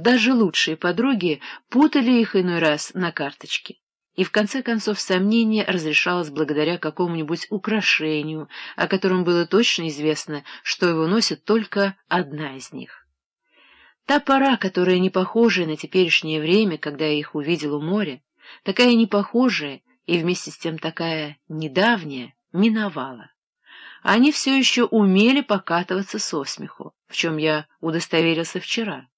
Даже лучшие подруги путали их иной раз на карточке. И в конце концов сомнение разрешалось благодаря какому-нибудь украшению, о котором было точно известно, что его носит только одна из них. Та пора, которая не похожая на теперешнее время, когда я их увидел у моря, такая непохожая и вместе с тем такая недавняя, миновала. Они все еще умели покатываться со смеху, в чем я удостоверился вчера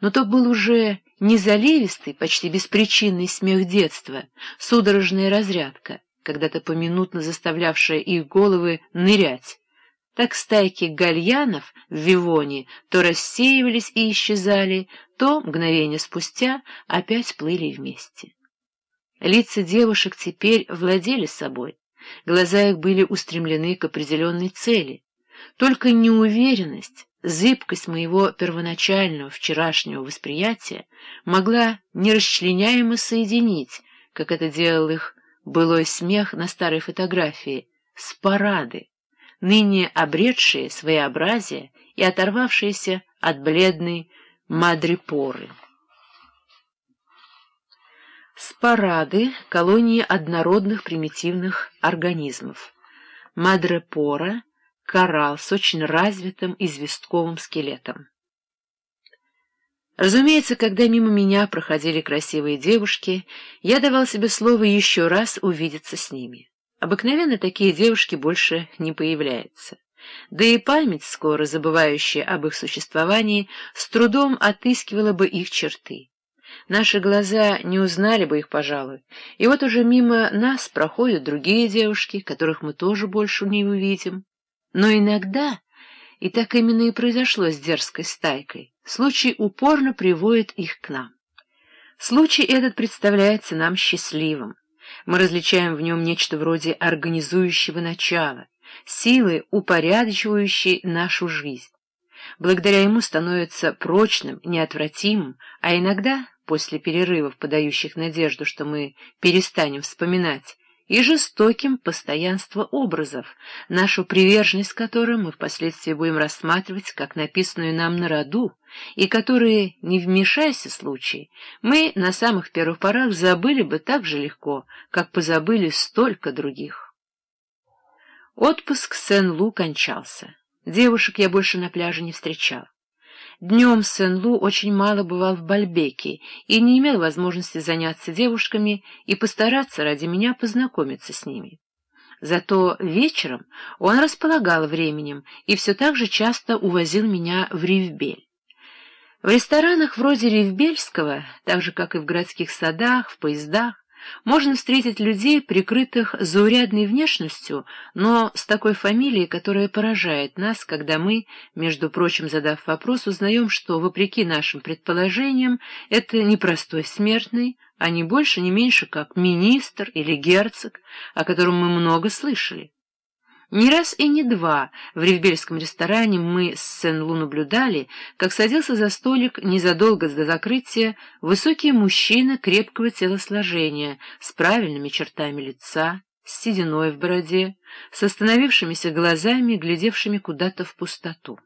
но то был уже не заливистый, почти беспричинный смех детства, судорожная разрядка, когда-то поминутно заставлявшая их головы нырять. Так стайки гальянов в Вивоне то рассеивались и исчезали, то, мгновение спустя, опять плыли вместе. Лица девушек теперь владели собой, глаза их были устремлены к определенной цели. Только неуверенность, зыбкость моего первоначального вчерашнего восприятия могла нерасчленяемо соединить, как это делал их былой смех на старой фотографии, с парады, ныне обретшие своеобразие и оторвавшиеся от бледной мадрипоры. Спорады — колонии однородных примитивных организмов. Мадрепора — коралл с очень развитым известковым скелетом. Разумеется, когда мимо меня проходили красивые девушки, я давал себе слово еще раз увидеться с ними. Обыкновенно такие девушки больше не появляются. Да и память, скоро забывающая об их существовании, с трудом отыскивала бы их черты. Наши глаза не узнали бы их, пожалуй, и вот уже мимо нас проходят другие девушки, которых мы тоже больше не увидим. Но иногда, и так именно и произошло с дерзкой стайкой, случай упорно приводит их к нам. Случай этот представляется нам счастливым. Мы различаем в нем нечто вроде организующего начала, силы, упорядочивающей нашу жизнь. Благодаря ему становится прочным, неотвратимым, а иногда, после перерывов, подающих надежду, что мы перестанем вспоминать, и жестоким постоянство образов, нашу приверженность которым мы впоследствии будем рассматривать как написанную нам на роду, и которые, не вмешайся случай, мы на самых первых порах забыли бы так же легко, как позабыли столько других. Отпуск Сен-Лу кончался. Девушек я больше на пляже не встречал. Днем Сен-Лу очень мало бывал в Бальбеке и не имел возможности заняться девушками и постараться ради меня познакомиться с ними. Зато вечером он располагал временем и все так же часто увозил меня в Ривбель. В ресторанах вроде Ривбельского, так же, как и в городских садах, в поездах, можно встретить людей, прикрытых заурядной внешностью, но с такой фамилией, которая поражает нас, когда мы, между прочим, задав вопрос, узнаем, что, вопреки нашим предположениям, это не простой смертный, а не больше, не меньше, как министр или герцог, о котором мы много слышали. Не раз и не два в ревбельском ресторане мы с Сен-Лу наблюдали, как садился за столик незадолго до закрытия высокий мужчина крепкого телосложения с правильными чертами лица, с сединой в бороде, с остановившимися глазами, глядевшими куда-то в пустоту.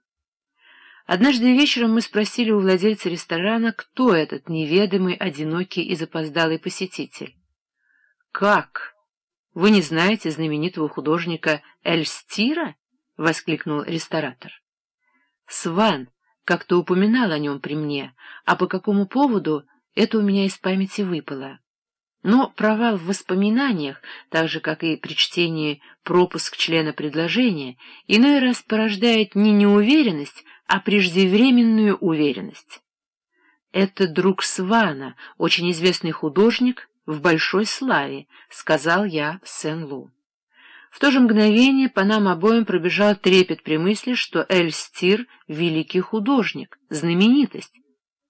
Однажды вечером мы спросили у владельца ресторана, кто этот неведомый, одинокий и запоздалый посетитель. «Как?» Вы не знаете знаменитого художника Эльстира? — воскликнул ресторатор. Сван как-то упоминал о нем при мне, а по какому поводу это у меня из памяти выпало. Но провал в воспоминаниях, так же, как и при чтении пропуск члена предложения, иной раз порождает не неуверенность, а преждевременную уверенность. Это друг Свана, очень известный художник, в большой славе, — сказал я Сен-Лу. В то же мгновение по нам обоим пробежал трепет при мысли, что Эльстир — великий художник, знаменитость,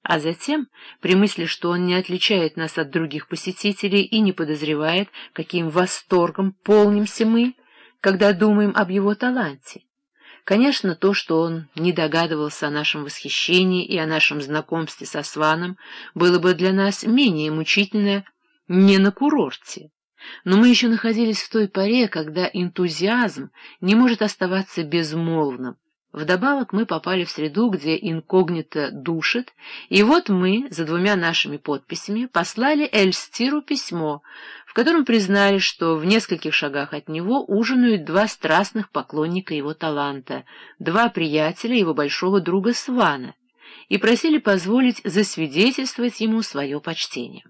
а затем, при мысли, что он не отличает нас от других посетителей и не подозревает, каким восторгом полнимся мы, когда думаем об его таланте. Конечно, то, что он не догадывался о нашем восхищении и о нашем знакомстве со Сваном, было бы для нас менее мучительно, не на курорте. Но мы еще находились в той поре, когда энтузиазм не может оставаться безмолвным, Вдобавок мы попали в среду, где инкогнито душит, и вот мы, за двумя нашими подписями, послали Эльстиру письмо, в котором признали, что в нескольких шагах от него ужинают два страстных поклонника его таланта, два приятеля его большого друга Свана, и просили позволить засвидетельствовать ему свое почтение.